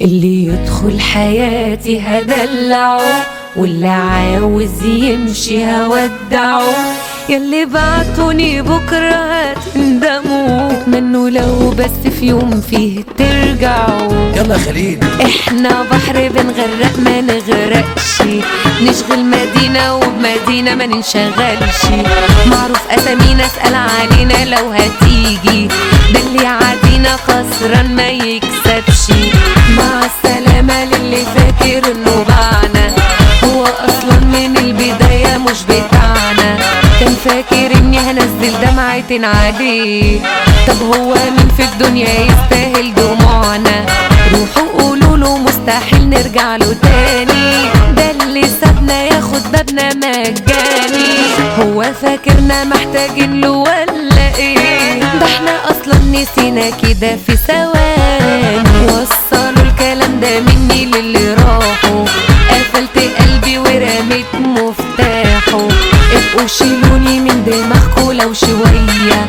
اللي يدخل حياتي هدلعه واللي عاوز يمشي هودعه. يلي بعتوني بكرة هتندموا اتمنوا لو بس في يوم فيه ترجعوا يلا خليل. إحنا بحر بنغرق ما نغرقش. نشغل مدينة وبمدينة ما ننشغلش. معروف اسامينا اسأل علينا لو هتيجي. ده اللي عادينا خسران ما هنزل دمعة عليه طب هو مين في الدنيا يستاهل دموعنا روحوا قولوا له مستحيل نرجع له تاني. ده اللي سابنا ياخد بابنا مجاني. هو فاكرنا محتاجين له ولا إيه؟ ده إحنا أصلا نسينا كده في ثواني. وصلوا الكلام ده مني للي راحوا. قفلت قلبي ورميت مفتاحه ابقوا شيلوني من دماغكوا لو شوية.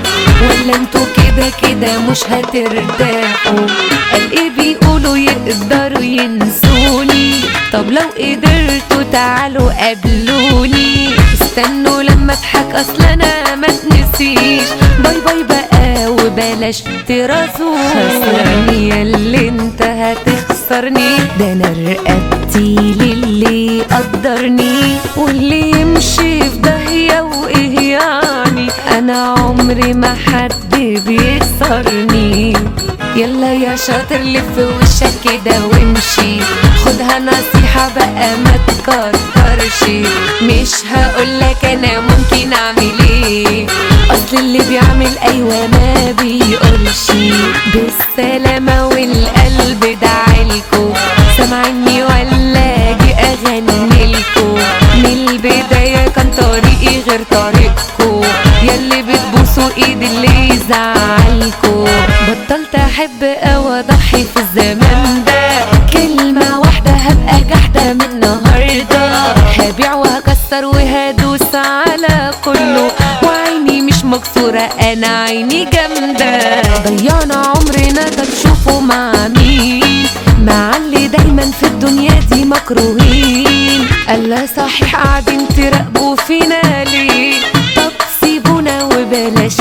ولا أنتوا كده كده مش هترتاحوا. قال إيه بيقولوا يقدروا ينسوني. طب لو قدرتوا تعالوا قابلوني. استنوا لما اضحك أصل أنا ما تنسيش. bye bye بقى وبلاش ترازوني. خسرني ياللي انت هتخسرني ده أنا رقبتي للي قدرني. واللي يمشي عمري ما حد بيكسرني. يلا يا شاطر لف وشك كده وامشي. خدها نصيحة بقى ما تكترش. مش هقولك أنا ممكن أعمل إيه. أصل اللي بيعمل أيوه ما بيقولش. بالسلامة والقلب يزعلكوا بطلت أحب أو أضحي في الزمان ده. كلمة واحدة هبقى جحدة من النهاردة. هبيع وهكسر وهدوس على كله. وعيني مش مكسورة أنا عيني جامدة. ضيعنا عمرنا تشوفوا مع مين؟ مع اللي دايما في الدنيا دي مكروهين. ألا صحيح قاعدين تراقبوا فينا ليه؟ طب سيبونا وبلاش